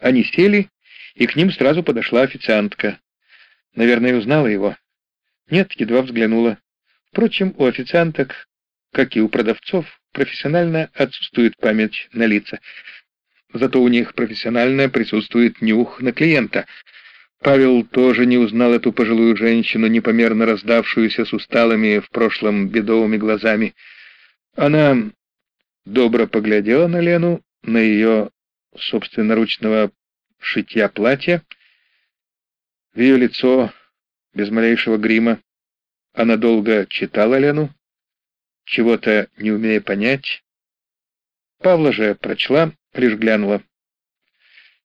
Они сели, и к ним сразу подошла официантка. Наверное, узнала его. Нет, едва взглянула. Впрочем, у официанток, как и у продавцов, профессионально отсутствует память на лица. Зато у них профессионально присутствует нюх на клиента. Павел тоже не узнал эту пожилую женщину, непомерно раздавшуюся с усталыми в прошлом бедовыми глазами. Она добро поглядела на Лену, на ее собственноручного шитья платья, в ее лицо без малейшего грима. Она долго читала Лену, чего-то не умея понять. Павла же прочла, лишь глянула.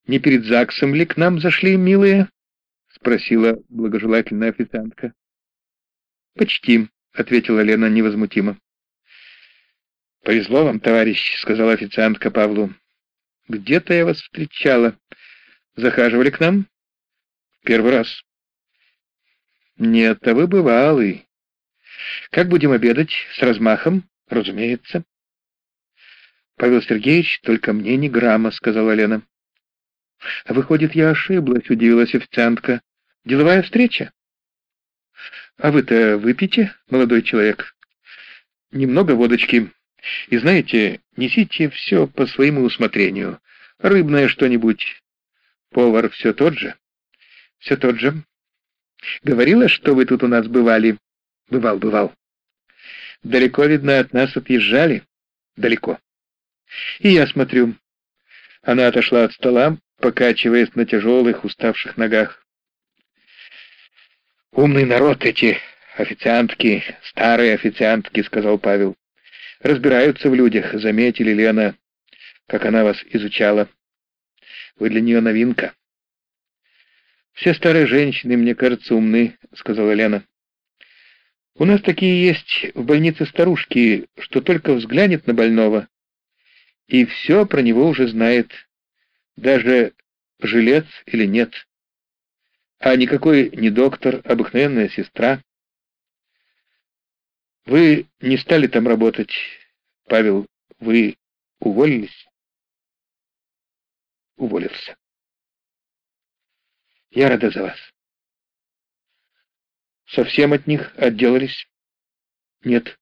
«Не перед ЗАГСом ли к нам зашли, милые?» — спросила благожелательная официантка. «Почти», — ответила Лена невозмутимо. «Повезло вам, товарищ», — сказала официантка Павлу. «Где-то я вас встречала. Захаживали к нам?» «Первый раз». «Нет, а вы бывалый. Как будем обедать? С размахом? Разумеется». «Павел Сергеевич, только мне ни грамма», — сказала Лена. «А выходит, я ошиблась», — удивилась официантка. «Деловая встреча?» «А вы-то выпьете, молодой человек?» «Немного водочки. И знаете, несите все по своему усмотрению. Рыбное что-нибудь. Повар все тот же?» «Все тот же. Говорила, что вы тут у нас бывали?» «Бывал, бывал». «Далеко, видно, от нас отъезжали?» «Далеко». И я смотрю. Она отошла от стола, покачиваясь на тяжелых, уставших ногах. «Умный народ эти официантки, старые официантки», — сказал Павел. «Разбираются в людях, заметили Лена, как она вас изучала. Вы для нее новинка». «Все старые женщины, мне кажется, умны», — сказала Лена. «У нас такие есть в больнице старушки, что только взглянет на больного, и все про него уже знает, даже жилец или нет. А никакой не доктор, обыкновенная сестра. Вы не стали там работать, Павел, вы уволились? Уволился. Я рада за вас. Совсем от них отделались? Нет.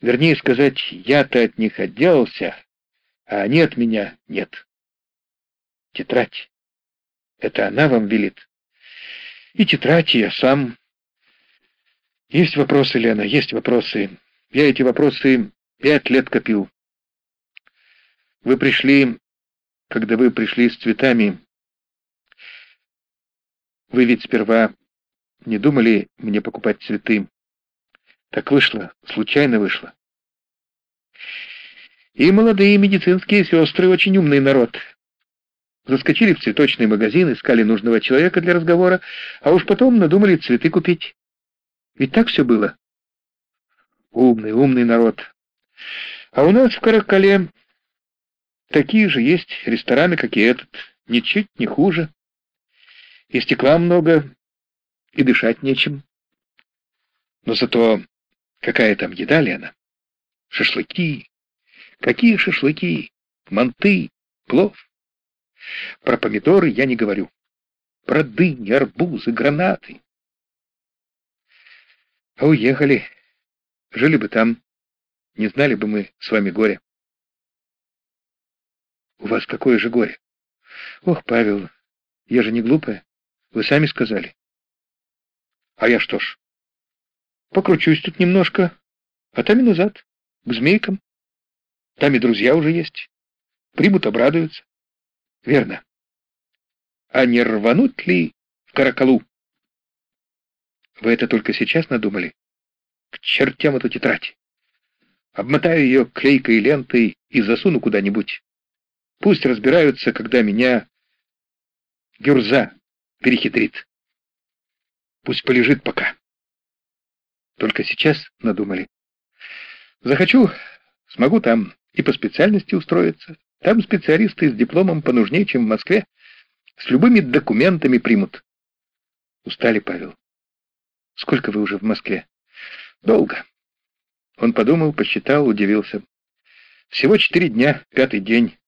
Вернее сказать, я-то от них отделался, а они от меня нет. Тетрадь. Это она вам велит. И тетрадь, я сам. Есть вопросы, Лена, есть вопросы. Я эти вопросы пять лет копил. Вы пришли, когда вы пришли с цветами, вы ведь сперва не думали мне покупать цветы. Так вышло, случайно вышло. И молодые медицинские сестры очень умный народ. Заскочили в цветочный магазин, искали нужного человека для разговора, а уж потом надумали цветы купить. Ведь так все было. Умный, умный народ. А у нас в Каракале такие же есть рестораны, как и этот, ничуть не хуже. И стекла много, и дышать нечем. Но зато Какая там еда, Лена? Шашлыки. Какие шашлыки? Манты, плов. Про помидоры я не говорю. Про дыни, арбузы, гранаты. А уехали. Жили бы там. Не знали бы мы с вами горе. У вас какое же горе? Ох, Павел, я же не глупая. Вы сами сказали. А я что ж, Покручусь тут немножко, а там и назад, к змейкам. Там и друзья уже есть. Примут, обрадуются. Верно. А не рванут ли в каракалу? Вы это только сейчас надумали? К чертям эту тетрадь. Обмотаю ее клейкой лентой и засуну куда-нибудь. Пусть разбираются, когда меня Гюрза перехитрит. Пусть полежит пока. Только сейчас надумали. Захочу, смогу там и по специальности устроиться. Там специалисты с дипломом понужнее, чем в Москве. С любыми документами примут. Устали, Павел. Сколько вы уже в Москве? Долго. Он подумал, посчитал, удивился. Всего четыре дня, пятый день.